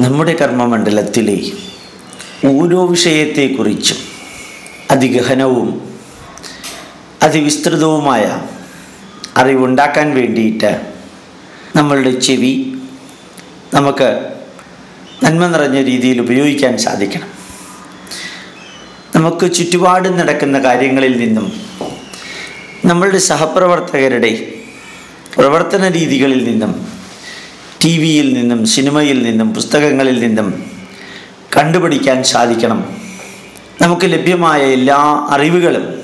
നമ്മുടെ കർമ്മമണ്ഡലത്തിലെ ഓരോ വിഷയത്തെക്കുറിച്ചും അതിഗഹനവും അതിവിസ്തൃതവുമായ അറിവുണ്ടാക്കാൻ വേണ്ടിയിട്ട് നമ്മളുടെ ചെവി നമുക്ക് നന്മ നിറഞ്ഞ രീതിയിൽ ഉപയോഗിക്കാൻ സാധിക്കണം. നമുക്ക് ചുറ്റുപാടും നടക്കുന്ന കാര്യങ്ങളിൽ നിന്നും നമ്മളുടെ സഹപ്രവർത്തകരുടെ പ്രവർത്തന രീതികളിൽ നിന്നും ടി വിയിൽ നിന്നും സിനിമയിൽ നിന്നും പുസ്തകങ്ങളിൽ നിന്നും കണ്ടുപിടിക്കാൻ സാധിക്കണം. നമുക്ക് ലഭ്യമായ എല്ലാ അറിവുകളും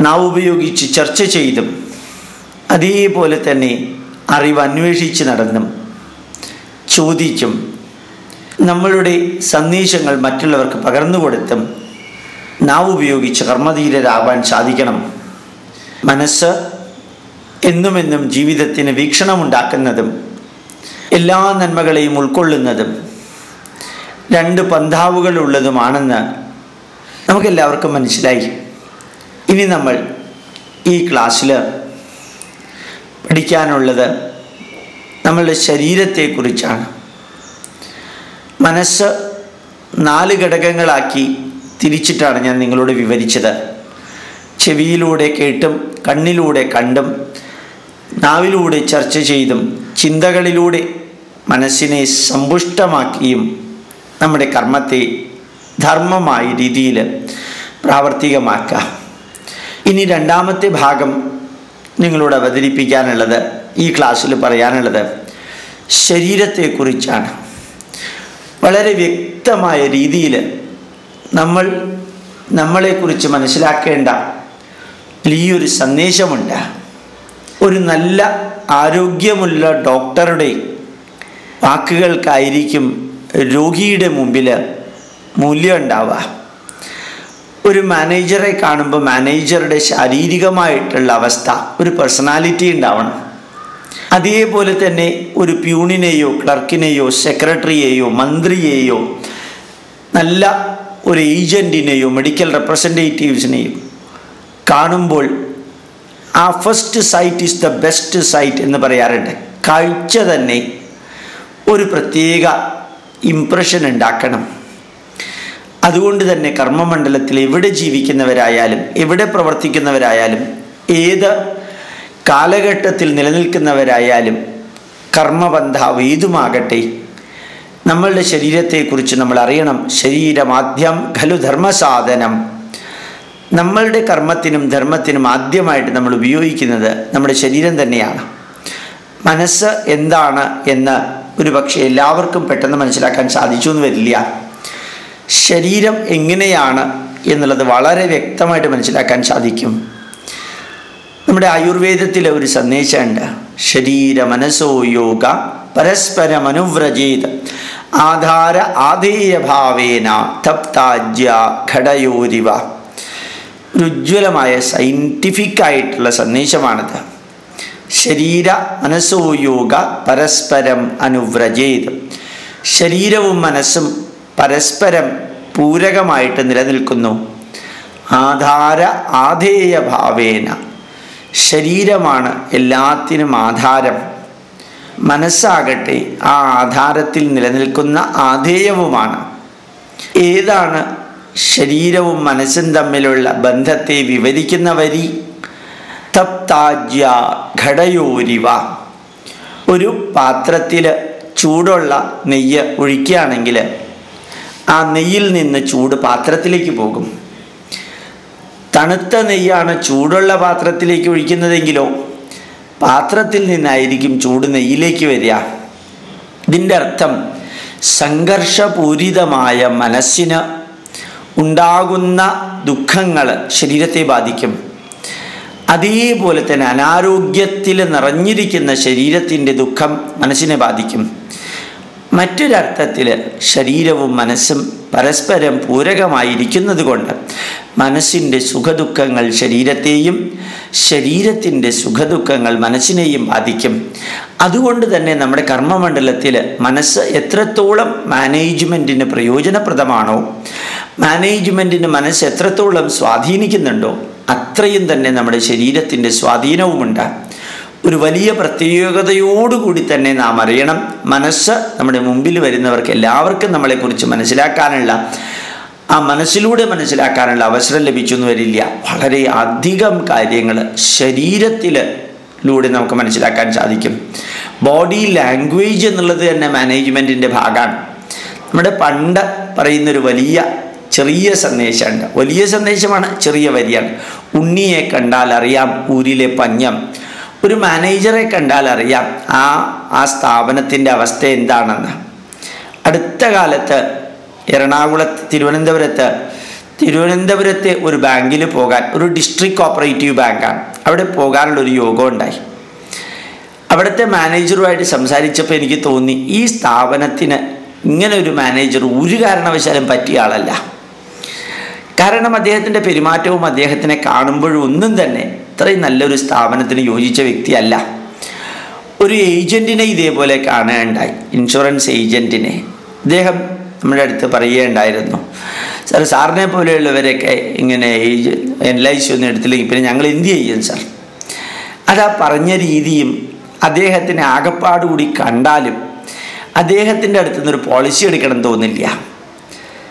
നാം ഉപയോഗിച്ച് ചർച്ച ചെയ്തും അതേപോലെ തന്നെ അറിവ് അന്വേഷിച്ച് നടന്നും ചോദിച്ചും നമ്മളുടെ സന്ദേശങ്ങൾ മറ്റുള്ളവർക്ക് പകർന്നു കൊടുത്തും നാം ഉപയോഗിച്ച് കർമ്മധീരരാവാൻ സാധിക്കണം. മനസ്സ് എന്നുമെന്നും ജീവിതത്തിന് വീക്ഷണമുണ്ടാക്കുന്നതും എല്ലാ നന്മകളെയും ഉൾക്കൊള്ളുന്നതും രണ്ട് പന്താവുകളുള്ളതുമാണെന്ന് നമുക്കെല്ലാവർക്കും മനസ്സിലായി. ഇനി നമ്മൾ ഈ ക്ലാസ്സിൽ പഠിക്കാനുള്ളത് നമ്മളുടെ ശരീരത്തെക്കുറിച്ചാണ്. മനസ്സ് നാല് ഘടകങ്ങളാക്കി തിരിച്ചിട്ടാണ് ഞാൻ നിങ്ങളോട് വിവരിച്ചത്. ചെവിയിലൂടെ കേട്ടും കണ്ണിലൂടെ കണ്ടും നാവിലൂടെ ചർച്ച ചെയ്തും ചിന്തകളിലൂടെ മനസ്സിനെ സമ്പുഷ്ടമാക്കിയും നമ്മുടെ കർമ്മത്തെ ധർമ്മമായ രീതിയിൽ പ്രാവർത്തികമാക്കാം. ഇനി രണ്ടാമത്തെ ഭാഗം നിങ്ങളോട് അവതരിപ്പിക്കാനുള്ളത് ഈ ക്ലാസ്സിൽ പറയാനുള്ളത് ശരീരത്തെക്കുറിച്ചാണ്. വളരെ വ്യക്തമായ രീതിയിൽ നമ്മൾ നമ്മളെക്കുറിച്ച് മനസ്സിലാക്കേണ്ട വലിയൊരു സന്ദേശമുണ്ട്. ഒരു നല്ല ആരോഗ്യമുള്ള ഡോക്ടറുടെ വാക്കുകൾക്കായിരിക്കും രോഗിയുടെ മുമ്പിൽ മൂല്യം ഉണ്ടാവുക ഒരു മാനേജറെ കാണുമ്പോൾ മാനേജറുടെ ശാരീരികമായിട്ടുള്ള അവസ്ഥ ഒരു പേഴ്സണാലിറ്റി ഉണ്ടാവണം. അതേപോലെ തന്നെ ഒരു പ്യൂണിനെയോ ക്ലർക്കിനെയോ സെക്രട്ടറിയെയോ മന്ത്രിയെയോ നല്ല ഒരു ഏജന്റിനെയോ മെഡിക്കൽ റെപ്രസെന്റേറ്റീവ്സിനെയോ കാണുമ്പോൾ ആ first sight is the best sight എന്ന് പറയാറുണ്ട്. കാഴ്ച തന്നെ ഒരു പ്രത്യേക ഇംപ്രഷൻ ഉണ്ടാക്കണം. അതുകൊണ്ട് തന്നെ കർമ്മമണ്ഡലത്തിൽ എവിടെ ജീവിക്കുന്നവരായാലും എവിടെ പ്രവർത്തിക്കുന്നവരായാലും ഏത് കാലഘട്ടത്തിൽ നിലനിൽക്കുന്നവരായാലും കർമ്മബന്ധാവ് ഏതുമാകട്ടെ നമ്മളുടെ ശരീരത്തെക്കുറിച്ച് നമ്മൾ അറിയണം. ശരീരമാദ്യം ഖലു ധർമ്മസാധനം. നമ്മളുടെ കർമ്മത്തിനും ധർമ്മത്തിനും ആദ്യമായിട്ട് നമ്മൾ ഉപയോഗിക്കുന്നത് നമ്മുടെ ശരീരം തന്നെയാണ്. മനസ്സ് എന്താണ് എന്ന് ഒരു പക്ഷേ എല്ലാവർക്കും പെട്ടെന്ന് മനസ്സിലാക്കാൻ സാധിച്ചു എന്ന് വരില്ല. ശരീരം എങ്ങനെയാണ് എന്നുള്ളത് വളരെ വ്യക്തമായിട്ട് മനസ്സിലാക്കാൻ സാധിക്കും. നമ്മുടെ ആയുർവേദത്തിലെ ഒരു സന്ദേശമുണ്ട്. ശരീര മനസ്സോ യോഗ പരസ്പരം അനുവ്രജീത് ആധാര ആധേയഭാവേന തപ്താജ്യ ഘടയോരിവ. ഉജ്ജ്വലമായ സയന്റിഫിക് ആയിട്ടുള്ള സന്ദേശമാണിത്. ശരീര മനസ്സോ യോഗ പരസ്പരം അനുവ്രജേത്. ശരീരവും മനസ്സും പരസ്പരം പൂരകമായിട്ട് നിലനിൽക്കുന്നു. ആധാര ആധേയ ഭാവേന. ശരീരമാണ് എല്ലാത്തിനും ആധാരം. മനസ്സാകട്ടെ ആ ആധാരത്തിൽ നിലനിൽക്കുന്ന ആധേയവുമാണ്. ഏതാണ് ശരീരവും മനസ്സും തമ്മിലുള്ള ബന്ധത്തെ വിവരിക്കുന്ന വരി തപ്താജ്യ ഘടയോരിവ. ഒരു പാത്രത്തിൽ ചൂടുള്ള നെയ്യ് ഒഴിക്കുകയാണെങ്കിൽ ആ നെയ്യിൽ നിന്ന് ചൂട് പാത്രത്തിലേക്ക് പോകും. തണുത്ത നെയ്യാണ് ചൂടുള്ള പാത്രത്തിലേക്ക് ഒഴിക്കുന്നതെങ്കിലോ പാത്രത്തിൽ നിന്നായിരിക്കും ചൂട് നെയ്യിലേക്ക് വരിക. ഇതിന്റെ അർത്ഥം സംഘർഷപൂരിതമായ മനസ്സിന് ഉണ്ടാകുന്ന ദുഃഖങ്ങൾ ശരീരത്തെ ബാധിക്കും. അതേപോലെ തന്നെ അനാരോഗ്യത്തിൽ നിറഞ്ഞിരിക്കുന്ന ശരീരത്തിന്റെ ദുഃഖം മനസ്സിനെ ബാധിക്കും. മറ്റൊരർത്ഥത്തിൽ ശരീരവും മനസ്സും പരസ്പരം പൂരകമായിരിക്കുന്നത് കൊണ്ട് മനസ്സിന്റെ സുഖദുഃഖങ്ങൾ ശരീരത്തെയും ശരീരത്തിന്റെ സുഖദുഃഖങ്ങൾ മനസ്സിനെയും ബാധിക്കും. അതുകൊണ്ട് തന്നെ നമ്മുടെ കർമ്മമണ്ഡലത്തിൽ മനസ്സ് എത്രത്തോളം മാനേജ്മെന്റിന് പ്രയോജനപ്രദമാണോ മാനേജ്മെന്റിന് മനസ്സ് എത്രത്തോളം സ്വാധീനിക്കുന്നുണ്ടോ അത്രയും തന്നെ നമ്മുടെ ശരീരത്തിന്റെ സ്വാധീനവുമുണ്ട്. ഒരു വലിയ പ്രത്യേകതയോടുകൂടി തന്നെ നാം അറിയണം. മനസ്സ് നമ്മുടെ മുമ്പിൽ വരുന്നവർക്ക് എല്ലാവർക്കും നമ്മളെക്കുറിച്ച് മനസ്സിലാക്കാനുള്ള ആ മനസ്സിലൂടെ മനസ്സിലാക്കാനുള്ള അവസരം ലഭിച്ചു എന്ന് വരില്ല വളരെ അധികം കാര്യങ്ങൾ ശരീരത്തിലൂടെ നമുക്ക് മനസ്സിലാക്കാൻ സാധിക്കും. ബോഡി ലാംഗ്വേജ് എന്നുള്ളത് തന്നെ മാനേജ്മെന്റിന്റെ ഭാഗമാണ്. നമ്മുടെ പണ്ട് പറയുന്നൊരു വലിയ ചെറിയ സന്ദേശമുണ്ട് വലിയ സന്ദേശമാണ് ചെറിയ വരിയാണ്. ഉണ്ണിയെ കണ്ടാൽ അറിയാം ഊരിലെ പഞ്ഞം. ഒരു മാനേജറെ കണ്ടാൽ അറിയാം ആ ആ സ്ഥാപനത്തിന്റെ അവസ്ഥ എന്താണെന്ന്. അടുത്ത കാലത്ത് എറണാകുളത്ത് തിരുവനന്തപുരത്ത് തിരുവനന്തപുരത്തെ ഒരു ബാങ്കിൽ പോകാൻ ഒരു ഡിസ്ട്രിക്ട് കോപ്പറേറ്റീവ് ബാങ്കാണ്. അവിടെ പോകാനുള്ള ഒരു യോഗം ഉണ്ടായി. അവിടുത്തെ മാനേജറുമായിട്ട് സംസാരിച്ചപ്പോൾ എനിക്ക് തോന്നി ഈ സ്ഥാപനത്തിന് ഇങ്ങനെ ഒരു മാനേജർ ഒരു കാരണവശാലും പറ്റിയ ആളല്ല. കാരണം അദ്ദേഹത്തിന്റെ പെരുമാറ്റവും അദ്ദേഹത്തിനെ കാണുമ്പോഴും ഒന്നും തന്നെ ഇത്രയും നല്ലൊരു സ്ഥാപനത്തിന് യോജിച്ച വ്യക്തിയല്ല. ഒരു ഏജന്റിനെ ഇതേപോലെ കാണുകയുണ്ടായി ഇൻഷുറൻസ് ഏജന്റിനെ അദ്ദേഹം നമ്മുടെ അടുത്ത് പറയുകയുണ്ടായിരുന്നു. സാർ സാറിനെ പോലെയുള്ളവരൊക്കെ ഇങ്ങനെ ഏജ് എൽ ഐ സി ഒന്നും എടുത്തില്ലെങ്കിൽ പിന്നെ ഞങ്ങൾ എന്ത് ചെയ്യും സാർ? അതാ പറഞ്ഞ രീതിയും അദ്ദേഹത്തിന് ആകപ്പാട് കൂടി കണ്ടാലും അദ്ദേഹത്തിന്റെ അടുത്ത് ഒരു പോളിസി എടുക്കണം തോന്നില്ല.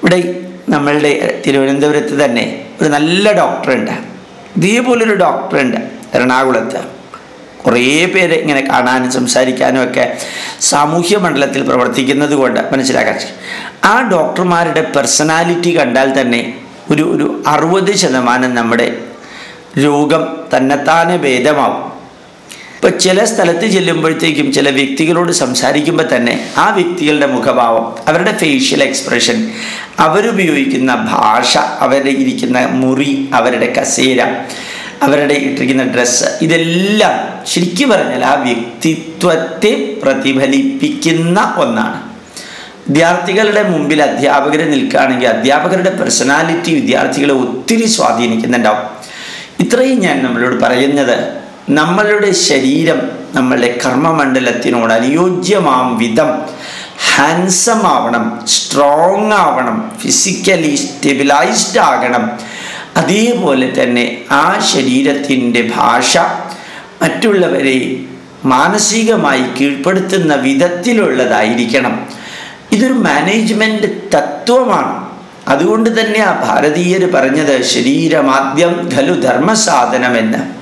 ഇവിടെ നമ്മളുടെ തിരുവനന്തപുരത്ത് തന്നെ ഒരു നല്ല ഡോക്ടറുണ്ട്. ഇതേപോലൊരു ഡോക്ടറുണ്ട് എറണാകുളത്ത്. കുറേ പേരെ ഇങ്ങനെ കാണാനും സംസാരിക്കാനും ഒക്കെ സാമൂഹ്യ മണ്ഡലത്തിൽ പ്രവർത്തിക്കുന്നത് കൊണ്ട് മനസ്സിലാക്കാൻ ആ ഡോക്ടർമാരുടെ പേഴ്സണാലിറ്റി കണ്ടാൽ തന്നെ ഒരു ഒരു അറുപത് ശതമാനം നമ്മുടെ രോഗം തന്നെത്താനെ ഭേദമാവും. ഇപ്പോൾ ചില സ്ഥലത്ത് ചെല്ലുമ്പോഴത്തേക്കും ചില വ്യക്തികളോട് സംസാരിക്കുമ്പോൾ തന്നെ ആ വ്യക്തികളുടെ മുഖഭാവം അവരുടെ ഫേഷ്യൽ എക്സ്പ്രഷൻ അവരുപയോഗിക്കുന്ന ഭാഷ അവരുടെ ഇരിക്കുന്ന മുറി അവരുടെ കസേര അവരുടെ ഇട്ടിരിക്കുന്ന ഡ്രസ്സ് ഇതെല്ലാം ശരിക്കും പറഞ്ഞാൽ ആ വ്യക്തിത്വത്തെ പ്രതിഫലിപ്പിക്കുന്ന ഒന്നാണ്. വിദ്യാർത്ഥികളുടെ മുമ്പിൽ അധ്യാപകർ നിൽക്കുകയാണെങ്കിൽ അധ്യാപകരുടെ പേഴ്സണാലിറ്റി വിദ്യാർത്ഥികളെ ഒത്തിരി സ്വാധീനിക്കുന്നുണ്ടാവും. ഇത്രയും ഞാൻ നമ്മളോട് പറയുന്നത് നമ്മളുടെ ശരീരം നമ്മളുടെ കർമ്മമണ്ഡലത്തിനോട് അനുയോജ്യമാം വിധം ഹാൻസം ആവണം സ്ട്രോങ് ആവണം ഫിസിക്കലി സ്റ്റെബിലൈസ്ഡ് ആകണം. അതേപോലെ തന്നെ ആ ശരീരത്തിന്റെ ഭാഷ മറ്റുള്ളവരെ മാനസികമായി കീഴ്പ്പെടുത്തുന്ന വിധത്തിലുള്ളതായിരിക്കണം. ഇതൊരു മാനേജ്മെന്റ് തത്വമാണ്. അതുകൊണ്ട് തന്നെ ആ ഭാരതീയർ പറഞ്ഞത് ശരീരമാദ്യം ഖലു ധർമ്മസാധനമെന്ന്.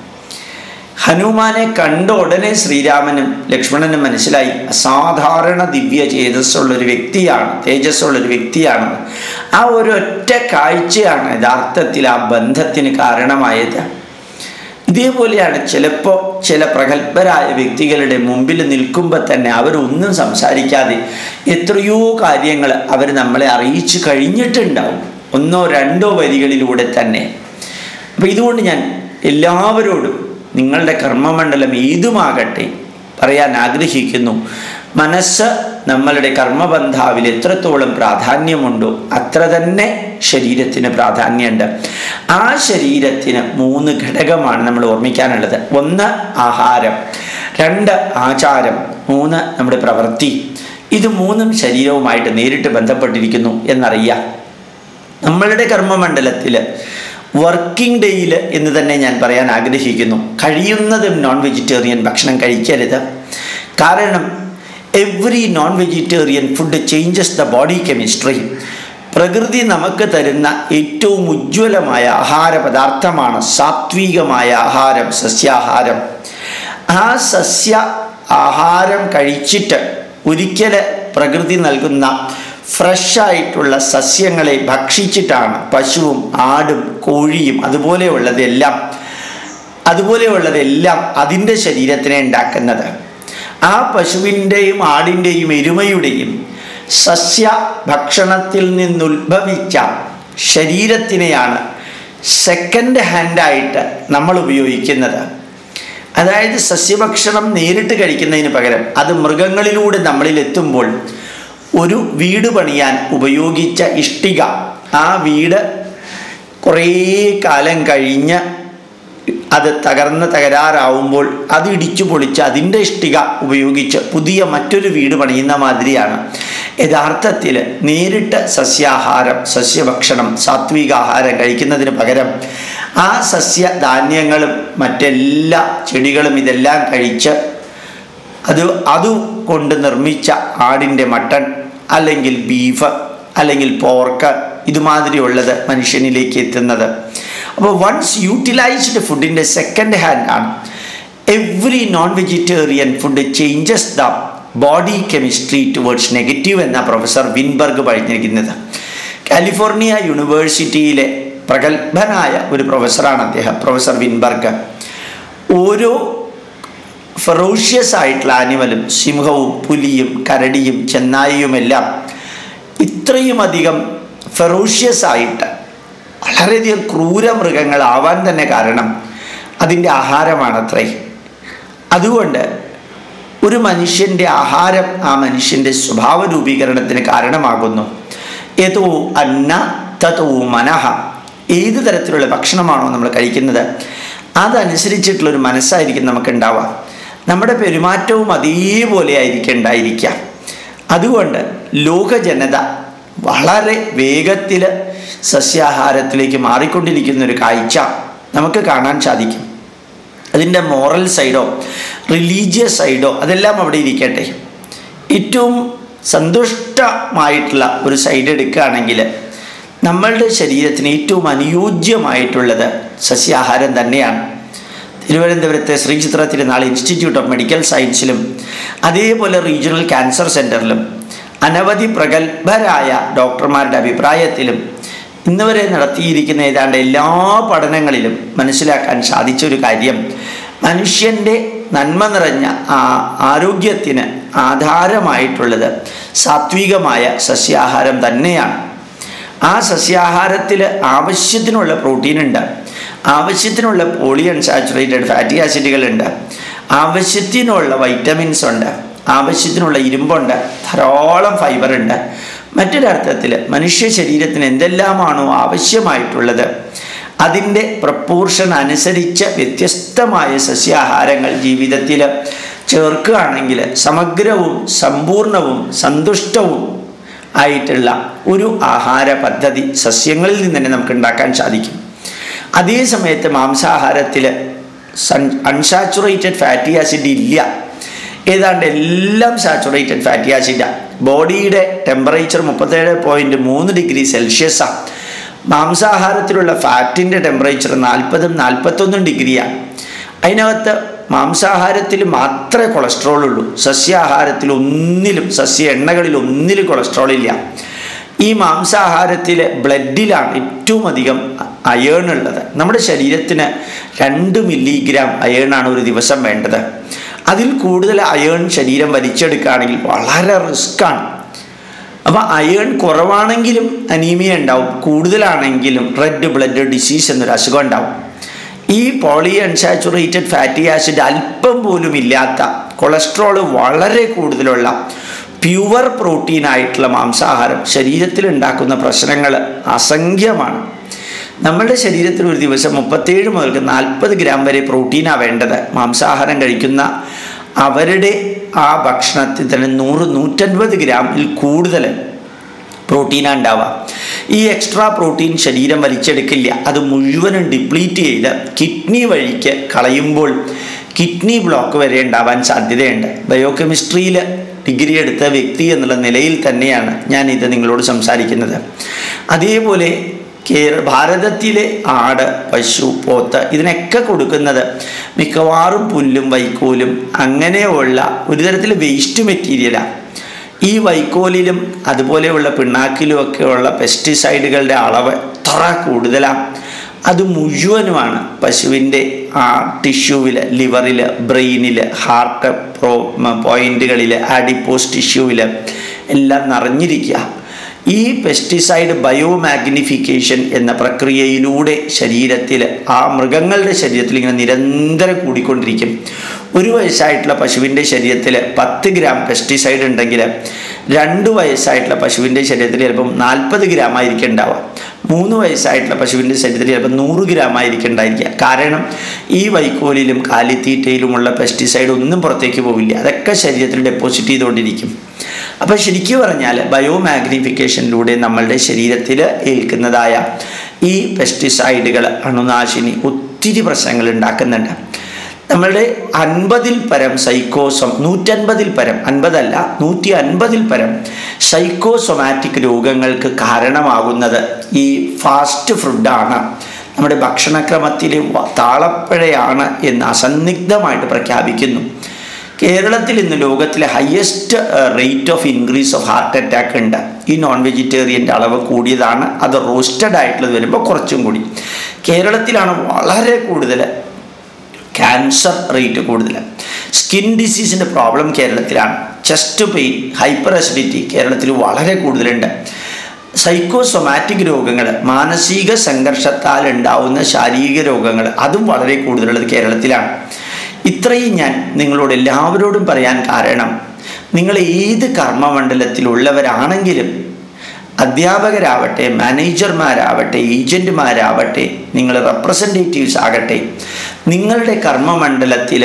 ഹനുമാനെ കണ്ട ഉടനെ ശ്രീരാമനും ലക്ഷ്മണനും മനസ്സിലായി. അസാധാരണ ദിവ്യ ചേതസ്സുള്ളൊരു വ്യക്തിയാണ് തേജസ്സുള്ളൊരു വ്യക്തിയാണ്. ആ ഒരു ഒറ്റ കാഴ്ചയാണ് യഥാർത്ഥത്തിൽ ആ ബന്ധത്തിന് കാരണമായത്. ഇതേപോലെയാണ് ചിലപ്പോൾ ചില പ്രഗത്ഭരായ വ്യക്തികളുടെ മുമ്പിൽ നിൽക്കുമ്പോൾ തന്നെ അവരൊന്നും സംസാരിക്കാതെ എത്രയോ കാര്യങ്ങൾ അവർ നമ്മളെ അറിയിച്ചു കഴിഞ്ഞിട്ടുണ്ടാവും. ഒന്നോ രണ്ടോ വരികളിലൂടെ തന്നെ. അപ്പം ഇതുകൊണ്ട് ഞാൻ എല്ലാവരോടും നിങ്ങളുടെ കർമ്മമണ്ഡലം ഏതുമാകട്ടെ പറയാൻ ആഗ്രഹിക്കുന്നു. മനസ്സ് നമ്മളുടെ കർമ്മബന്ധാവിൽ എത്രത്തോളം പ്രാധാന്യമുണ്ടോ അത്ര തന്നെ ശരീരത്തിന് പ്രാധാന്യമുണ്ട്. ആ ശരീരത്തിന് മൂന്ന് ഘടകമാണ് നമ്മൾ ഓർമ്മിക്കാനുള്ളത്. ഒന്ന് ആഹാരം. രണ്ട് ആചാരം. മൂന്ന് നമ്മുടെ പ്രവൃത്തി. ഇത് മൂന്നും ശരീരവുമായിട്ട് നേരിട്ട് ബന്ധപ്പെട്ടിരിക്കുന്നു എന്നറിയാം. നമ്മളുടെ കർമ്മമണ്ഡലത്തിൽ വർക്കിംഗ് ഡേയിൽ എന്ന് തന്നെ ഞാൻ പറയാൻ ആഗ്രഹിക്കുന്നു. കഴിയുന്നതും നോൺ വെജിറ്റേറിയൻ ഭക്ഷണം കഴിക്കരുത്. കാരണം every non vegetarian food changes the body chemistry പ്രകൃതി നമുക്ക് തരുന്ന ഏറ്റവും ഉജ്ജ്വലമായ ആഹാര പദാർത്ഥമാണ് സാത്വികമായ ആഹാരം സസ്യാഹാരം. ആ സസ്യ ആഹാരം കഴിച്ചിട്ട് ഒരിക്കൽ പ്രകൃതി നൽകുന്ന ഫ്രഷ് ആയിട്ടുള്ള സസ്യങ്ങളെ ഭക്ഷിച്ചിട്ടാണ് പശുവും ആടും കോഴിയും അതുപോലെയുള്ളതെല്ലാം അതുപോലെയുള്ളതെല്ലാം അതിന്റെ ശരീരത്തിനെ ഉണ്ടാക്കുന്നത്. ആ പശുവിന്റെയും ആടിന്റെയും എരുമയുടെയും സസ്യ ഭക്ഷണത്തിൽ നിന്നുദ്ഭവിച്ച ശരീരത്തിനെയാണ് സെക്കൻഡ് ഹാൻഡായിട്ട് നമ്മൾ ഉപയോഗിക്കുന്നത്. അതായത് സസ്യഭക്ഷണം നേരിട്ട് കഴിക്കുന്നതിന് പകരം അത് മൃഗങ്ങളിലൂടെ നമ്മളിൽ എത്തുമ്പോൾ ഒരു വീട് പണിയാൻ ഉപയോഗിച്ച ഇഷ്ടിക. ആ വീട് കുറേ കാലം കഴിഞ്ഞ് അത് തകർന്ന് തകരാറാവുമ്പോൾ അത് ഇടിച്ചു പൊളിച്ച് അതിന്റെ ഇഷ്ടിക ഉപയോഗിച്ച് പുതിയ മറ്റൊരു വീട് പണിയുന്ന മാതിരിയാണ്. യഥാർത്ഥത്തിൽ നേരിട്ട് സസ്യാഹാരം സസ്യഭക്ഷണം സാത്വികാഹാരം കഴിക്കുന്നതിന് പകരം ആ സസ്യധാന്യങ്ങളും മറ്റെല്ലാ ചെടികളും ഇതെല്ലാം കഴിച്ച് അത് അതുകൊണ്ട് നിർമ്മിച്ച ആടിന്റെ മട്ടൺ അല്ലെങ്കിൽ ബീഫ് അല്ലെങ്കിൽ പോർക്ക് ഇതുമാതിരിയുള്ളത് മനുഷ്യനിലേക്ക് എത്തുന്നത്. അപ്പോൾ വൺസ് യൂട്ടിലൈസ്ഡ് ഫുഡിന്റെ സെക്കൻഡ് ഹാൻഡ് ആണ്. Every non vegetarian food changes the body chemistry towards negative എന്ന പ്രൊഫസർ വിൻബർഗ് പറഞ്ഞിരിക്കുന്നത്. കാലിഫോർണിയ യൂണിവേഴ്സിറ്റിയിലെ പ്രഗത്ഭനായ ഒരു പ്രൊഫസറാണ് അദ്ദേഹം പ്രൊഫസർ വിൻബർഗ് ഓരോ ഫെറോഷ്യസ് ആയിട്ടുള്ള ആനിമലും സിംഹവും പുലിയും കരടിയും ചെന്നായിയുമെല്ലാം ഇത്രയും അധികം ഫെറോഷ്യസ് ആയിട്ട് വളരെയധികം ക്രൂര മൃഗങ്ങളാവാൻ തന്നെ കാരണം അതിന്റെ ആഹാരമാണത്രേ. അതുകൊണ്ട് ഒരു മനുഷ്യന്റെ ആഹാരം ആ മനുഷ്യന്റെ സ്വഭാവ രൂപീകരണത്തിന് കാരണമാകുന്നു. ഏതോ അന്ന തതോ മനഃ. ഏത് തരത്തിലുള്ള ഭക്ഷണമാണോ നമ്മൾ കഴിക്കുന്നത്? അതനുസരിച്ചിട്ടുള്ളൊരു മനസ്സായിരിക്കും നമുക്ക് ഉണ്ടാവുക നമ്മുടെ പെരുമാറ്റവും അതേപോലെ ആയിരിക്കും അതുകൊണ്ട് ലോക ജനത വളരെ വേഗത്തിൽ സസ്യാഹാരത്തിലേക്ക് മാറിക്കൊണ്ടിരിക്കുന്ന ഒരു കാഴ്ച നമുക്ക് കാണാൻ സാധിക്കും. അതിന്റെ മോറൽ സൈഡോ റിലീജിയസ് സൈഡോ അതെല്ലാം അവിടെ ഇരിക്കട്ടെ. ഏറ്റവും സന്തുഷ്ടമായിട്ടുള്ള ഒരു സൈഡ് എടുക്കുകയാണെങ്കിൽ നമ്മളുടെ ശരീരത്തിന് ഏറ്റവും അനുയോജ്യമായിട്ടുള്ളത് സസ്യാഹാരം തന്നെയാണ്. തിരുവനന്തപുരത്തെ ശ്രീചിത്ര തിരുനാൾ ഇൻസ്റ്റിറ്റ്യൂട്ട് ഓഫ് മെഡിക്കൽ സയൻസിലും അതേപോലെ റീജിയണൽ ക്യാൻസർ സെന്ററിലും അനവധി പ്രഗത്ഭരായ ഡോക്ടർമാരുടെ അഭിപ്രായത്തിലും ഇന്ന് വരെ നടത്തിയിരിക്കുന്ന ഏതാണ്ട് എല്ലാ പഠനങ്ങളിലും മനസ്സിലാക്കാൻ സാധിച്ച ഒരു കാര്യം മനുഷ്യന്റെ നന്മ നിറഞ്ഞ ആരോഗ്യത്തിന് ആധാരമായിട്ടുള്ളത് സാത്വികമായ സസ്യാഹാരം തന്നെയാണ്. ആ സസ്യാഹാരത്തിൽ ആവശ്യത്തിനുള്ള പ്രോട്ടീൻ ഉണ്ട്. ആവശ്യത്തിനുള്ള പോളി അൺസാച്ചുറേറ്റഡ് ഫാറ്റി ആസിഡുകളുണ്ട് ആവശ്യത്തിനുള്ള വൈറ്റമിൻസ് ഉണ്ട്. ആവശ്യത്തിനുള്ള ഇരുമ്പുണ്ട്. ധാരാളം ഫൈബർ ഉണ്ട്. മറ്റൊരർത്ഥത്തിൽ മനുഷ്യ ശരീരത്തിന് എന്തെല്ലാമാണോ ആവശ്യമായിട്ടുള്ളത് അതിന്റെ പ്രപ്പോർഷൻ അനുസരിച്ച് വ്യത്യസ്തമായ സസ്യാഹാരങ്ങൾ ജീവിതത്തിൽ ചേർക്കുകയാണെങ്കിൽ സമഗ്രവും സമ്പൂർണവും സന്തുഷ്ടവും ആയിട്ടുള്ള ഒരു ആഹാര പദ്ധതി സസ്യങ്ങളിൽ നിന്ന് തന്നെ നമുക്ക് ഉണ്ടാക്കാൻ സാധിക്കും. അതേ സമയത്ത് മാംസാഹാരത്തിൽ അൺസാച്ചുറേറ്റഡ് ഫാറ്റി ആസിഡ് ഇല്ല. ഏതാണ്ട് എല്ലാം സാച്ചുറേറ്റഡ് ഫാറ്റി ആസിഡാണ് ബോഡിയുടെ ടെമ്പറേച്ചർ മുപ്പത്തേഴ് പോയിന്റ് മൂന്ന് ഡിഗ്രി സെൽഷ്യസാണ് മാംസാഹാരത്തിലുള്ള ഫാറ്റിന്റെ ടെമ്പറേച്ചർ നാൽപ്പതും നാൽപ്പത്തൊന്നും ഡിഗ്രിയാണ് അതിനകത്ത് മാംസാഹാരത്തിൽ മാത്രമേ കൊളസ്ട്രോൾ ഉള്ളൂ. സസ്യാഹാരത്തിൽ ഒന്നിലും സസ്യ എണ്ണകളിൽ ഒന്നിലും കൊളസ്ട്രോൾ ഇല്ല. ഈ മാംസാഹാരത്തിലെ ബ്ലഡിലാണ് ഏറ്റവും അധികം അയേൺ ഉള്ളത്. നമ്മുടെ ശരീരത്തിന് രണ്ട് മില്ലിഗ്രാം അയേണാണ് ഒരു ദിവസം വേണ്ടത്. അതിൽ കൂടുതൽ അയേൺ ശരീരം വലിച്ചെടുക്കുകയാണെങ്കിൽ വളരെ റിസ്ക്കാണ് അപ്പോൾ അയേൺ കുറവാണെങ്കിലും അനീമിയ ഉണ്ടാവും. കൂടുതലാണെങ്കിലും റെഡ് ബ്ലഡ് ഡിസീസ് എന്നൊരു അസുഖം ഉണ്ടാവും. ഈ പോളി അൺസാച്ചുറേറ്റഡ് ഫാറ്റി ആസിഡ് അല്പം പോലും ഇല്ലാത്ത കൊളസ്ട്രോൾ വളരെ കൂടുതലുള്ള പ്യുവർ പ്രോട്ടീൻ ആയിട്ടുള്ള മാംസാഹാരം ശരീരത്തിൽ ഉണ്ടാക്കുന്ന പ്രശ്നങ്ങൾ അസംഖ്യമാണ്. നമ്മളുടെ ശരീരത്തിൽ ഒരു ദിവസം മുപ്പത്തേഴ് മുതൽ നാൽപ്പത് ഗ്രാം വരെ പ്രോട്ടീനാണ് വേണ്ടത്. മാംസാഹാരം കഴിക്കുന്ന അവരുടെ ആ ഭക്ഷണത്തിൽ തന്നെ നൂറ് നൂറ്റൻപത് ഗ്രാമിൽ കൂടുതൽ പ്രോട്ടീനാണ് ഉണ്ടാവുക. ഈ എക്സ്ട്രാ പ്രോട്ടീൻ ശരീരം വലിച്ചെടുക്കില്ല. അത് മുഴുവനും ഡിപ്ലീറ്റ് ചെയ്ത് കിഡ്നി വഴിക്ക് കളയുമ്പോൾ കിഡ്നി ബ്ലോക്ക് വരെ ഉണ്ടാവാൻ സാധ്യതയുണ്ട്. ബയോകെമിസ്ട്രിയിൽ ഡിഗ്രി എടുത്ത വ്യക്തി എന്നുള്ള നിലയിൽ തന്നെയാണ് ഞാൻ ഇത് നിങ്ങളോട് സംസാരിക്കുന്നത്. അതേപോലെ കേര ഭാരതത്തിലെ ആട് പശു പോത്ത് ഇതിനൊക്കെ കൊടുക്കുന്നത് മിക്കവാറും പുല്ലും വൈക്കോലും അങ്ങനെയുള്ള ഒരു തരത്തിൽ വേസ്റ്റ് മെറ്റീരിയലാണ് ഈ വൈക്കോലിലും അതുപോലെയുള്ള പിണ്ണാക്കിലും ഒക്കെയുള്ള പെസ്റ്റിസൈഡുകളുടെ അളവ് എത്ര കൂടുതലാണ് അത് മുഴുവനുമാണ് പശുവിന്റെ ആ ടിഷ്യൂവിൽ ലിവറിൽ ബ്രെയിനിൽ ഹാർട്ട് പ്രോ പോയിന്റുകളിൽ ആഡിപ്പോസ് ടിഷ്യൂവിൽ എല്ലാം നിറഞ്ഞിരിക്കുക. ഈ പെസ്റ്റിസൈഡ് ബയോമാഗ്നിഫിക്കേഷൻ എന്ന പ്രക്രിയയിലൂടെ ശരീരത്തിൽ ആ മൃഗങ്ങളുടെ ശരീരത്തിൽ ഇങ്ങനെ നിരന്തരം കൂടിക്കൊണ്ടിരിക്കും. ഒരു വയസ്സായിട്ടുള്ള പശുവിന്റെ ശരീരത്തിൽ പത്ത് ഗ്രാം പെസ്റ്റിസൈഡ് ഉണ്ടെങ്കിൽ രണ്ട് വയസ്സായിട്ടുള്ള പശുവിന്റെ ശരീരത്തിൽ ചിലപ്പം നാൽപ്പത് ഗ്രാം ആയിരിക്കും ഉണ്ടാവുക മൂന്ന് വയസ്സായിട്ടുള്ള പശുവിന്റെ ശരീരത്തിൽ ചിലപ്പോൾ നൂറ് ഗ്രാം ആയിരിക്കും ഉണ്ടായിരിക്കുക കാരണം ഈ വൈക്കോലിലും കാലിത്തീറ്റയിലുമുള്ള പെസ്റ്റിസൈഡ് ഒന്നും പുറത്തേക്ക് പോവില്ല. അതൊക്കെ ശരീരത്തിൽ ഡെപ്പോസിറ്റ് ചെയ്തുകൊണ്ടിരിക്കും. അപ്പോൾ ശരിക്കും പറഞ്ഞാൽ ബയോ മാഗ്നിഫിക്കേഷനിലൂടെ നമ്മളുടെ ശരീരത്തിൽ ഏൽക്കുന്നതായ ഈ പെസ്റ്റിസൈഡുകൾ അണുനാശിനി ഒത്തിരി പ്രശ്നങ്ങൾ ഉണ്ടാക്കുന്നുണ്ട്. നമ്മളുടെ അൻപതിൽ പരം സൈക്കോസം നൂറ്റൻപതിൽ പരം അൻപതല്ല നൂറ്റി അൻപതിൽ പരം സൈക്കോസൊമാറ്റിക് രോഗങ്ങൾക്ക് കാരണമാകുന്നത് ഈ ഫാസ്റ്റ് ഫുഡാണ്. നമ്മുടെ ഭക്ഷണക്രമത്തിൽ താളപ്പിഴയാണ് എന്ന് അസന്നിഗ്ധമായിട്ട് പ്രഖ്യാപിക്കുന്നു. കേരളത്തിൽ ഇന്ന് ലോകത്തിലെ highest rate of increase of heart attack ഉണ്ട്. ഈ നോൺ വെജിറ്റേറിയന്റെ അളവ് കൂടിയതാണ്. അത് റോസ്റ്റഡ് ആയിട്ടുള്ളത് വരുമ്പോൾ കുറച്ചും കൂടി. കേരളത്തിലാണ് വളരെ കൂടുതൽ ക്യാൻസർ റേറ്റ് കൂടുതൽ സ്കിൻ ഡിസീസിന്റെ പ്രോബ്ലം കേരളത്തിലാണ്. ചെസ്റ്റ് പെയിൻ ഹൈപ്പർ അസിഡിറ്റി കേരളത്തിൽ വളരെ കൂടുതലുണ്ട്. സൈക്കോസൊമാറ്റിക് രോഗങ്ങൾ മാനസിക സംഘർഷത്താൽ ഉണ്ടാവുന്ന ശാരീരിക രോഗങ്ങൾ അതും വളരെ കൂടുതലുള്ളത് കേരളത്തിലാണ്. ഇത്രയും ഞാൻ നിങ്ങളോട് എല്ലാവരോടും പറയാൻ കാരണം നിങ്ങൾ ഏത് കർമ്മമണ്ഡലത്തിലുള്ളവരാണെങ്കിലും അധ്യാപകരാവട്ടെ മാനേജർമാരാവട്ടെ ഏജന്റുമാരാവട്ടെ നിങ്ങൾ റെപ്രസെന്റേറ്റീവ്സ് ആകട്ടെ നിങ്ങളുടെ കർമ്മമണ്ഡലത്തിൽ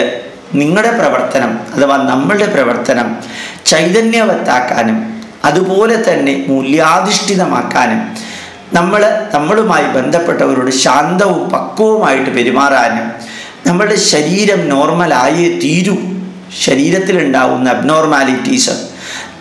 നിങ്ങളുടെ പ്രവർത്തനം അഥവാ നമ്മളുടെ പ്രവർത്തനം ചൈതന്യവത്താക്കാനും അതുപോലെ തന്നെ മൂല്യാധിഷ്ഠിതമാക്കാനും നമ്മൾ നമ്മളുമായി ബന്ധപ്പെട്ടവരോട് ശാന്തവും പക്വവുമായിട്ട് പെരുമാറാനും നമ്മുടെ ശരീരം നോർമലായേ തീരൂ. ശരീരത്തിലുണ്ടാവുന്ന അബ്നോർമാലിറ്റീസ്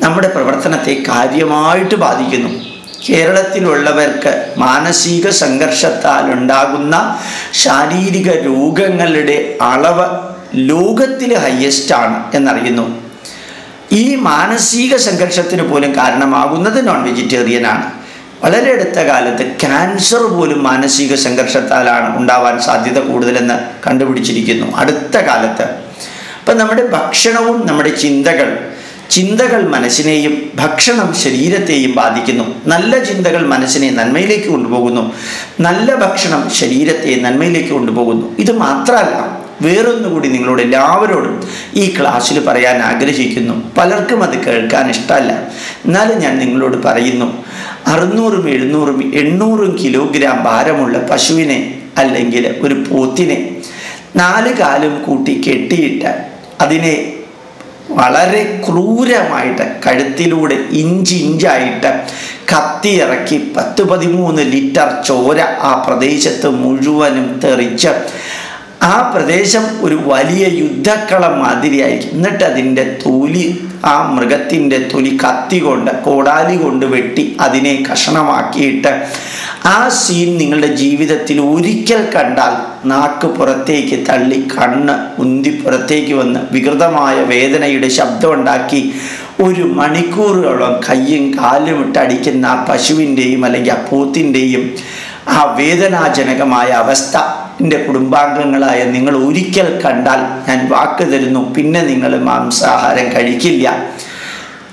നമ്മുടെ പ്രവർത്തനത്തെ കാര്യമായിട്ട് ബാധിക്കുന്നു. കേരളത്തിലുള്ളവർക്ക് മാനസിക സംഘർഷത്താൽ ഉണ്ടാകുന്ന ശാരീരിക രോഗങ്ങളുടെ അളവ് ലോകത്തിൽ ഹയസ്റ്റ് ആണ് എന്നറിയുന്നു. ഈ മാനസിക സംഘർഷത്തിന് പോലും കാരണമാകുന്നത് നോൺ വെജിറ്റേറിയനാണ് വളരെ അടുത്ത കാലത്ത് ക്യാൻസർ പോലും മാനസിക സംഘർഷത്താലാണ് ഉണ്ടാവാൻ സാധ്യത കൂടുതലെന്ന് കണ്ടുപിടിച്ചിരിക്കുന്നു. അടുത്ത കാലത്ത്. അപ്പം നമ്മുടെ ഭക്ഷണവും നമ്മുടെ ചിന്തകൾ ചിന്തകൾ മനസ്സിനെയും ഭക്ഷണം ശരീരത്തെയും ബാധിക്കുന്നു. നല്ല ചിന്തകൾ മനസ്സിനെ നന്മയിലേക്ക് കൊണ്ടുപോകുന്നു. നല്ല ഭക്ഷണം ശരീരത്തെ നന്മയിലേക്ക് കൊണ്ടുപോകുന്നു. ഇത് മാത്രമല്ല വേറൊന്നുകൂടി നിങ്ങളോട് എല്ലാവരോടും ഈ ക്ലാസ്സിൽ പറയാൻ ആഗ്രഹിക്കുന്നു. പലർക്കും അത് കേൾക്കാൻ ഇഷ്ടമല്ല. എന്നാലും ഞാൻ നിങ്ങളോട് പറയുന്നു അറുന്നൂറും എഴുന്നൂറും എണ്ണൂറും കിലോഗ്രാം ഭാരമുള്ള പശുവിനെ അല്ലെങ്കിൽ ഒരു പോത്തിനെ നാല് കാലും കൂട്ടി കെട്ടിയിട്ട് അതിനെ വളരെ ക്രൂരമായിട്ട് കഴുത്തിലൂടെ ഇഞ്ച് ഇഞ്ചായിട്ട് കത്തിയിറക്കി പത്ത് പതിമൂന്ന് ലിറ്റർ ചോര ആ പ്രദേശത്ത് മുഴുവനും തെറിച്ച് ആ പ്രദേശം ഒരു വലിയ യുദ്ധക്കളം മാതിരിയായിരിക്കും. എന്നിട്ട് അതിന്റെ തൊലി ആ മൃഗത്തിന്റെ തൊലി കത്തി കൊണ്ട് കോടാലി കൊണ്ട് വെട്ടി അതിനെ കഷണമാക്കിയിട്ട് ആ സീൻ നിങ്ങളുടെ ജീവിതത്തിൽ ഒരിക്കൽ കണ്ടാൽ നാക്ക് പുറത്തേക്ക് തള്ളി കണ്ണ് ഉന്തി പുറത്തേക്ക് വന്ന് വികൃതമായ വേദനയുടെ ശബ്ദമുണ്ടാക്കി ഒരു മണിക്കൂറുകളോളം കയ്യും കാലും ഇട്ടടിക്കുന്ന ആ പശുവിന്റെയും അല്ലെങ്കിൽ ആ പോത്തിന്റെയും ആ വേദനാജനകമായ അവസ്ഥ എന്റെ കുടുംബാംഗങ്ങളായ നിങ്ങൾ ഒരിക്കൽ കണ്ടാൽ ഞാൻ വാക്ക് തരുന്നു. പിന്നെ നിങ്ങൾ മാംസാഹാരം കഴിക്കില്ല.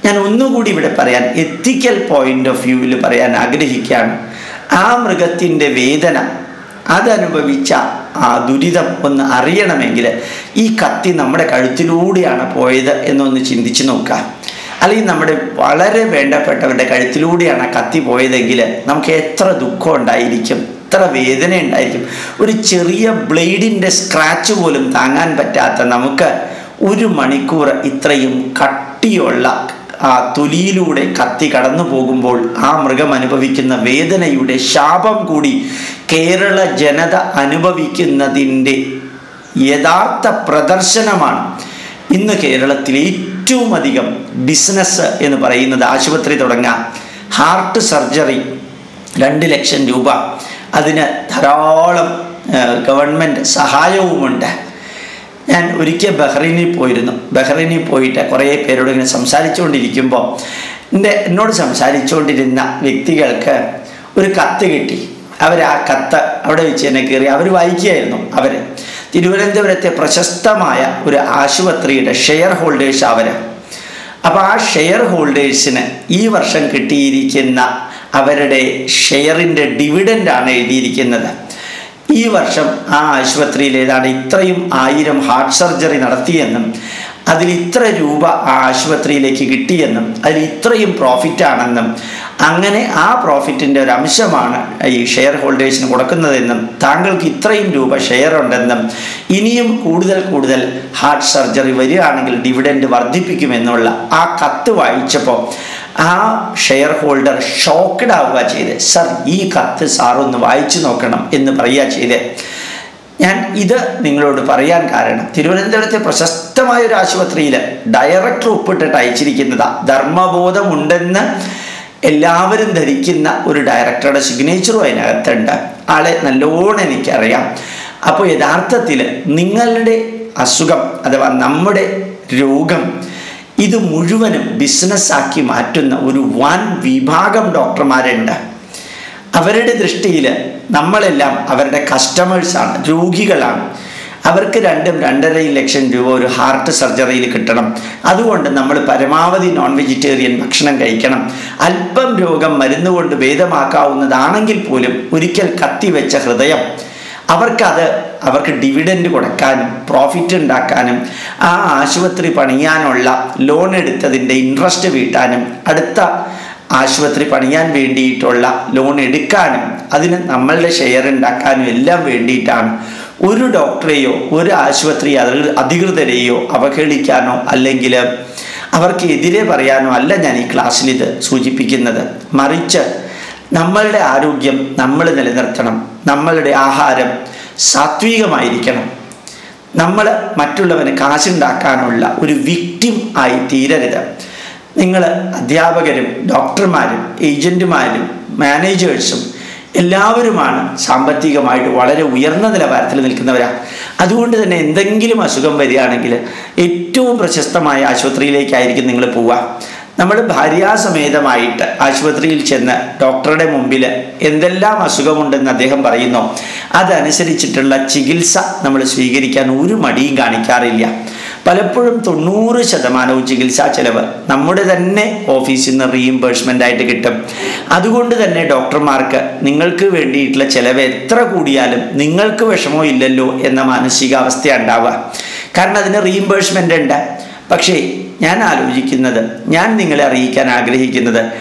ഞാൻ ഒന്നുകൂടി ഇവിടെ പറയാൻ എത്തിക്കൽ പോയിന്റ് ഓഫ് വ്യൂവിൽ പറയാൻ ആഗ്രഹിക്കുകയാണ്. ആ മൃഗത്തിന്റെ വേദന അതനുഭവിച്ച ആ ദുരിതം ഒന്ന് അറിയണമെങ്കിൽ ഈ കത്തി നമ്മുടെ കഴുത്തിലൂടെയാണ് പോയത് എന്നൊന്ന് ചിന്തിച്ചു നോക്കാം അല്ലെങ്കിൽ നമ്മുടെ വളരെ വേണ്ടപ്പെട്ടവരുടെ കഴുത്തിലൂടെയാണ് കത്തി പോയതെങ്കിൽ നമുക്ക് എത്ര ദുഃഖം ഉണ്ടായിരിക്കും. എത്ര വേദന ഉണ്ടായിരിക്കും? ഒരു ചെറിയ ബ്ലേഡിന്റെ സ്ക്രാച്ച് പോലും താങ്ങാൻ പറ്റാത്ത നമുക്ക് ഒരു മണിക്കൂർ ഇത്രയും കട്ടിയുള്ള ആ തൊലിയിലൂടെ കത്തി കടന്നു പോകുമ്പോൾ ആ മൃഗം അനുഭവിക്കുന്ന വേദനയുടെ ശാപം കൂടി കേരള ജനത അനുഭവിക്കുന്നതിന്റെ യഥാർത്ഥ പ്രദർശനമാണ്. ഇന്ന് കേരളത്തിൽ ഏറ്റവും അധികം ബിസിനസ് എന്ന് പറയുന്നത് ആശുപത്രി തുടങ്ങാം. ഹാർട്ട് സർജറി രണ്ട് ലക്ഷം രൂപ. അതിന് ധാരാളം ഗവൺമെന്റ് സഹായവുമുണ്ട്. ഞാൻ ഒരിക്കൽ ബഹ്റൈനിൽ പോയിരുന്നു. ബഹ്റൈനിൽ പോയിട്ട് കുറേ പേരോട് ഇങ്ങനെ സംസാരിച്ചുകൊണ്ടിരിക്കുമ്പോൾ എന്റെ എന്നോട് സംസാരിച്ചുകൊണ്ടിരുന്ന വ്യക്തികൾക്ക് ഒരു കത്ത് കിട്ടി. അവർ ആ കത്ത് അവിടെ വെച്ച് തന്നെ കയറി അവർ വായിക്കുകയായിരുന്നു. അവർ തിരുവനന്തപുരത്തെ പ്രശസ്തമായ ഒരു ആശുപത്രിയുടെ ഷെയർ ഹോൾഡേഴ്സ് അവർ അപ്പോൾ ആ ഷെയർ ഹോൾഡേഴ്സിന് ഈ വർഷം കിട്ടിയിരിക്കുന്ന അവരുടെ ഷെയറിന്റെ ഡിവിഡന്റാണ് എഴുതിയിരിക്കുന്നത്. ഈ വർഷം ആ ആശുപത്രിയിൽ ഏതാണ് ഇത്രയും ആയിരം ഹാർട്ട് സർജറി നടത്തിയെന്നും അതിൽ ഇത്ര രൂപ ആ ആശുപത്രിയിലേക്ക് കിട്ടിയെന്നും അതിൽ ഇത്രയും പ്രോഫിറ്റ് ആണെന്നും അങ്ങനെ ആ പ്രോഫിറ്റിന്റെ ഒരു അംശമാണ് ഈ ഷെയർ ഹോൾഡേഴ്സിന് കൊടുക്കുന്നതെന്നും താങ്കൾക്ക് ഇത്രയും രൂപ ഷെയർ ഉണ്ടെന്നും ഇനിയും കൂടുതൽ കൂടുതൽ ഹാർട്ട് സർജറി വരികയാണെങ്കിൽ ഡിവിഡൻഡ് വർദ്ധിപ്പിക്കുമെന്നുള്ള ആ കത്ത് വായിച്ചപ്പോൾ ആ ഷെയർ ഹോൾഡർ ഷോക്ക്ഡ് ആവുക ചെയ്ത്. സർ ഈ കത്ത് സാറൊന്ന് വായിച്ചു നോക്കണം എന്ന് പറയുക ചെയ്ത്. ഞാൻ ഇത് നിങ്ങളോട് പറയാൻ കാരണം തിരുവനന്തപുരത്തെ പ്രശസ്തമായ ഒരു ആശുപത്രിയിൽ ഡയറക്ടർ ഒപ്പിട്ടിട്ട് അയച്ചിരിക്കുന്നതാ. ധർമ്മബോധമുണ്ടെന്ന് എല്ലാവരും ധരിക്കുന്ന ഒരു ഡയറക്ടറുടെ സിഗ്നേച്ചറും അതിനകത്തുണ്ട്. ആളെ നല്ലോണം എനിക്കറിയാം. അപ്പോൾ യഥാർത്ഥത്തിൽ നിങ്ങളുടെ അസുഖം അഥവാ നമ്മുടെ രോഗം ഇത് മുഴുവനും ബിസിനസ്സാക്കി മാറ്റുന്ന ഒരു വൻ വിഭാഗം ഡോക്ടർമാരുണ്ട്. അവരുടെ ദൃഷ്ടിയിൽ നമ്മളെല്ലാം അവരുടെ കസ്റ്റമേഴ്സാണ് രോഗികളാണ്. അവർക്ക് രണ്ടും രണ്ടര ലക്ഷം രൂപ ഒരു ഹാർട്ട് സർജറിയിൽ കിട്ടണം. അതുകൊണ്ട് നമ്മൾ പരമാവധി നോൺ വെജിറ്റേറിയൻ ഭക്ഷണം കഴിക്കണം. അല്പം രോഗം മരുന്ന് കൊണ്ട് ഭേദമാക്കാവുന്നതാണെങ്കിൽ പോലും ഒരിക്കൽ കത്തിവെച്ച ഹൃദയം അവർക്കത് അവർക്ക് ഡിവിഡൻഡ് കൊടുക്കാനും പ്രോഫിറ്റ് ഉണ്ടാക്കാനും ആ ആശുപത്രി പണിയാനുള്ള ലോൺ എടുത്തതിന്റെ ഇൻട്രസ്റ്റ് വീട്ടാനും അടുത്ത ആശുപത്രി പണിയാൻ വേണ്ടിയിട്ടുള്ള ലോൺ എടുക്കാനും അതിന് നമ്മളുടെ ഷെയർ ഉണ്ടാക്കാനും എല്ലാം വേണ്ടിയിട്ടാണ് ഒരു ഡോക്ടറെയോ ഒരു ആശുപത്രി അധികൃതരെയോ അവഹേളിക്കാനോ അല്ലെങ്കിൽ അവർക്ക് എതിരെ പറയാനോ അല്ല ഞാൻ ഈ ക്ലാസ്സിൽ ഇത് സൂചിപ്പിക്കുന്നത്. മറിച്ച് നമ്മളുടെ ആരോഗ്യം നമ്മൾ നിലനിർത്തണം. നമ്മളുടെ ആഹാരം സാത്വികമായിരിക്കണം. നമ്മൾ മറ്റുള്ളവന് കാശുണ്ടാക്കാനുള്ള ഒരു വിക്ടിം ആയി തീരരുത്. നിങ്ങൾ അധ്യാപകരും ഡോക്ടർമാരും ഏജന്റുമാരും മാനേജേഴ്സും എല്ലാവരുമാണ് സാമ്പത്തികമായിട്ട് വളരെ ഉയർന്ന നിലവാരത്തിൽ നിൽക്കുന്നവരാണ് അതുകൊണ്ട് തന്നെ എന്തെങ്കിലും അസുഖം വരികയാണെങ്കിൽ ഏറ്റവും പ്രശസ്തമായ ആശുപത്രിയിലേക്കായിരിക്കും നിങ്ങൾ പോവുക. നമ്മൾ ഭാര്യാസമേതമായിട്ട് ആശുപത്രിയിൽ ചെന്ന് ഡോക്ടറുടെ മുമ്പിൽ എന്തെല്ലാം അസുഖമുണ്ടെന്ന് അദ്ദേഹം പറയുന്നു അതനുസരിച്ചിട്ടുള്ള ചികിത്സ നമ്മൾ സ്വീകരിക്കാൻ ഒരു മടിയും കാണിക്കാറില്ല. പലപ്പോഴും തൊണ്ണൂറ് ശതമാനവും ചികിത്സാ ചെലവ് നമ്മുടെ തന്നെ ഓഫീസിൽ നിന്ന് റീഇംബേഴ്സ്മെന്റ് ആയിട്ട് കിട്ടും. അതുകൊണ്ട് തന്നെ ഡോക്ടർമാർക്ക് നിങ്ങൾക്ക് വേണ്ടിയിട്ടുള്ള ചിലവ് എത്ര കൂടിയാലും നിങ്ങൾക്ക് വിഷമോ ഇല്ലല്ലോ എന്ന മാനസികാവസ്ഥ ഉണ്ടാവുക. കാരണം അതിന് റീഇംബേഴ്സ്മെന്റ് ഉണ്ട്. പക്ഷേ ഞാൻ ആലോചിക്കുന്നത് ഞാൻ നിങ്ങളെ അറിയിക്കാൻ ആഗ്രഹിക്കുന്നത്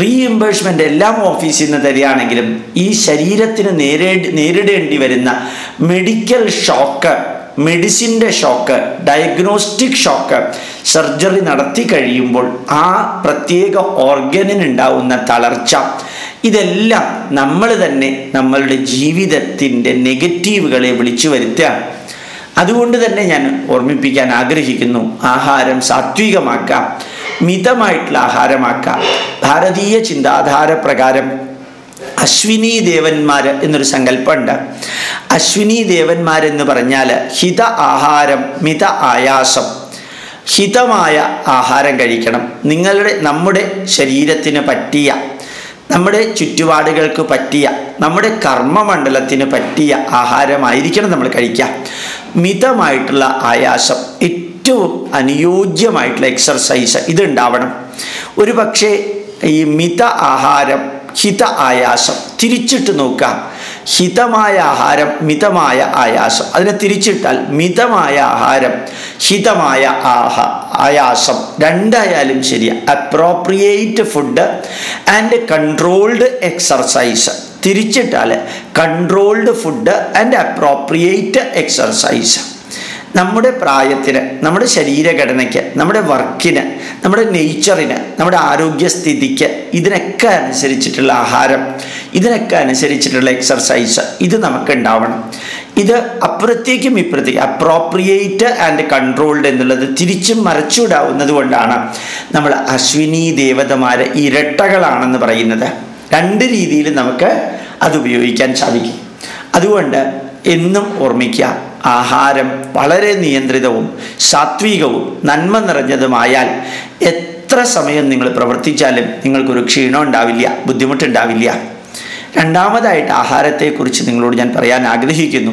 റീഇംബേഴ്സ്മെന്റ് എല്ലാം ഓഫീസിൽ നിന്ന് തരികയാണെങ്കിലും ഈ ശരീരത്തിന് നേരിട നേരിടേണ്ടി വരുന്ന മെഡിക്കൽ ഷോക്ക് മെഡിസിന്റെ ഷോക്ക് ഡയഗ്നോസ്റ്റിക് ഷോക്ക് സർജറി നടത്തി കഴിയുമ്പോൾ ആ പ്രത്യേക ഓർഗനിനുണ്ടാവുന്ന തളർച്ച. ഇതെല്ലാം നമ്മൾ തന്നെ നമ്മളുടെ ജീവിതത്തിന്റെ നെഗറ്റീവുകളെ വിളിച്ചു വരുത്തുകയാണ് അതുകൊണ്ട് തന്നെ ഞാൻ ഓർമ്മിപ്പിക്കാൻ ആഗ്രഹിക്കുന്നു ആഹാരം സാത്വികമാക്കാം മിതമായിട്ടുള്ള ആഹാരമാക്കാം ഭാരതീയ ചിന്താധാര പ്രകാരം അശ്വിനി ദേവന്മാർ എന്നൊരു സങ്കല്പമുണ്ട്. അശ്വിനി ദേവന്മാരെന്ന് പറഞ്ഞാൽ ഹിത ആഹാരം മിത ആയാസം. ഹിതമായ ആഹാരം കഴിക്കണം. നിങ്ങളുടെ നമ്മുടെ ശരീരത്തിന് പറ്റിയ നമ്മുടെ ചുറ്റുപാടുകൾക്ക് പറ്റിയ നമ്മുടെ കർമ്മമണ്ഡലത്തിന് പറ്റിയ ആഹാരമായിരിക്കണം നമ്മൾ കഴിക്കുക. മിതമായിട്ടുള്ള ആയാസം ഏറ്റവും അനുയോജ്യമായിട്ടുള്ള എക്സർസൈസ് ഇതുണ്ടാവണം. ഒരു പക്ഷേ ഈ മിത ആഹാരം ഹിത ആയാസം. തിരിച്ചിട്ട് നോക്കാം ഹിതമായ ആഹാരം മിതമായ ആയാസം. അതിനെ തിരിച്ചിട്ടാൽ മിതമായ ആഹാരം ഹിതമായ ആഹ ആയാസം. രണ്ടായാലും ശരി appropriate food and controlled exercise തിരിച്ചിട്ടാൽ controlled food and appropriate exercise നമ്മുടെ പ്രായത്തിന് നമ്മുടെ ശരീരഘടനയ്ക്ക് നമ്മുടെ വർക്കിന് നമ്മുടെ നേച്ചറിന് നമ്മുടെ ആരോഗ്യസ്ഥിതിക്ക് ഇതിനൊക്കെ അനുസരിച്ചിട്ടുള്ള ആഹാരം ഇതിനൊക്കെ അനുസരിച്ചിട്ടുള്ള എക്സർസൈസ് ഇത് നമുക്ക് ഉണ്ടാവണം ഇത് അപ്പുറത്തേക്കും ഇപ്പുറത്തേക്കും അപ്രോപ്രിയേറ്റ് ആൻഡ് കൺട്രോൾഡ് എന്നുള്ളത് തിരിച്ചും മറച്ചുവിടാവുന്നത് കൊണ്ടാണ് നമ്മൾ അശ്വിനി ദേവതമാരെ ഇരട്ടകളാണെന്ന് പറയുന്നത്. രണ്ട് രീതിയിൽ നമുക്ക് അത് ഉപയോഗിക്കാൻ സാധിക്കും. അതുകൊണ്ട് എന്നും ഓർമ്മിക്കുക ആഹാരം വളരെ നിയന്ത്രിതവും സാത്വികവും നന്മ നിറഞ്ഞതുമായാൽ എത്ര സമയം നിങ്ങൾ പ്രവർത്തിച്ചാലും നിങ്ങൾക്കൊരു ക്ഷീണം ഉണ്ടാവില്ല ബുദ്ധിമുട്ടുണ്ടാവില്ല. രണ്ടാമതായിട്ട് ആഹാരത്തെക്കുറിച്ച് നിങ്ങളോട് ഞാൻ പറയാൻ ആഗ്രഹിക്കുന്നു.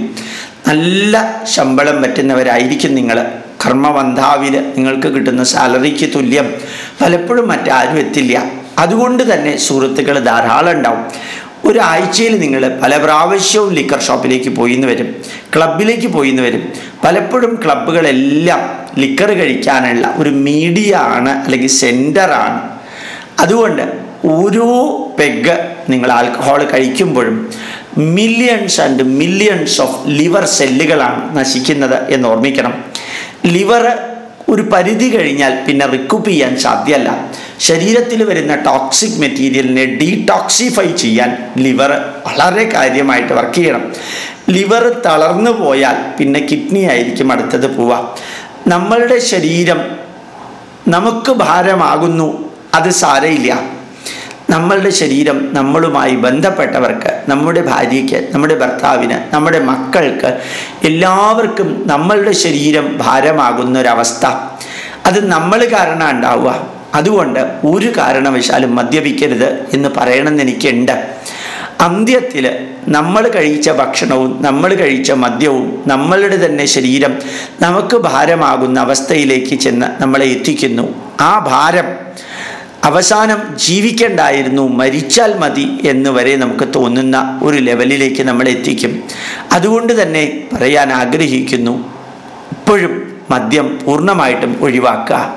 നല്ല ശമ്പളം പറ്റുന്നവരായിരിക്കും നിങ്ങൾ. കർമ്മബന്ധാവിൽ നിങ്ങൾക്ക് കിട്ടുന്ന സാലറിക്ക് തുല്യം. പലപ്പോഴും മറ്റാരും എത്തില്ല. അതുകൊണ്ട് തന്നെ സുഹൃത്തുക്കൾ ധാരാളം ഉണ്ടാവും. ഒരാഴ്ചയിൽ നിങ്ങൾ പല പ്രാവശ്യവും ലിക്കർ ഷോപ്പിലേക്ക് പോയിന്ന് വരും ക്ലബിലേക്ക് പോയിന്ന് വരും. പലപ്പോഴും ക്ലബ്ബുകളെല്ലാം ലിക്കർ കഴിക്കാനുള്ള ഒരു മീഡിയ ആണ് അല്ലെങ്കിൽ സെന്ററാണ് അതുകൊണ്ട് ഓരോ പെഗ് നിങ്ങൾ alcohol കഴിക്കുമ്പോഴും millions and millions of liver സെല്ലുകളാണ് നശിക്കുന്നത് എന്ന് ഓർമ്മിക്കണം. ലിവർ ഒരു പരിധി കഴിഞ്ഞാൽ പിന്നെ റിക്കൂപ്പ് ചെയ്യാൻ സാധ്യമല്ല. ശരീരത്തിൽ വരുന്ന ടോക്സിക് മെറ്റീരിയലിനെ ഡീടോക്സിഫൈ ചെയ്യാൻ ലിവർ വളരെ കാര്യമായിട്ട് വർക്ക് ചെയ്യണം. ലിവർ തളർന്നു പോയാൽ പിന്നെ കിഡ്നി ആയിരിക്കും അടുത്തത് പോവുക. നമ്മളുടെ ശരീരം നമുക്ക് ഭാരമാകുന്നു അത് സാരയില്ല നമ്മളുടെ ശരീരം നമ്മളുമായി ബന്ധപ്പെട്ടവർക്ക് നമ്മുടെ ഭാര്യയ്ക്ക് നമ്മുടെ ഭർത്താവിന് നമ്മുടെ മക്കൾക്ക് എല്ലാവർക്കും നമ്മളുടെ ശരീരം ഭാരമാകുന്ന ഒരവസ്ഥ അത് നമ്മൾ കാരണം ഉണ്ടാവുക. അതുകൊണ്ട് ഒരു കാരണവശാലും മദ്യപിക്കരുത് എന്ന് പറയണമെന്ന് എനിക്കുണ്ട് അന്ത്യത്തിൽ നമ്മൾ കഴിച്ച ഭക്ഷണവും നമ്മൾ കഴിച്ച മദ്യവും നമ്മളുടെ തന്നെ ശരീരം നമുക്ക് ഭാരമാകുന്ന അവസ്ഥയിലേക്ക് ചെന്ന് നമ്മളെ എത്തിക്കുന്നു. ആ ഭാരം അവസാനം ജീവിക്കണ്ടായിരുന്നു മരിച്ചാൽ മതി എന്ന് വരെ നമുക്ക് തോന്നുന്ന ഒരു ലെവലിലേക്ക് നമ്മൾ എത്തിക്കും. അതുകൊണ്ട് തന്നെ പറയാൻ ആഗ്രഹിക്കുന്നു ഇപ്പോഴും മദ്യം പൂർണമായിട്ടും ഒഴിവാക്കുക.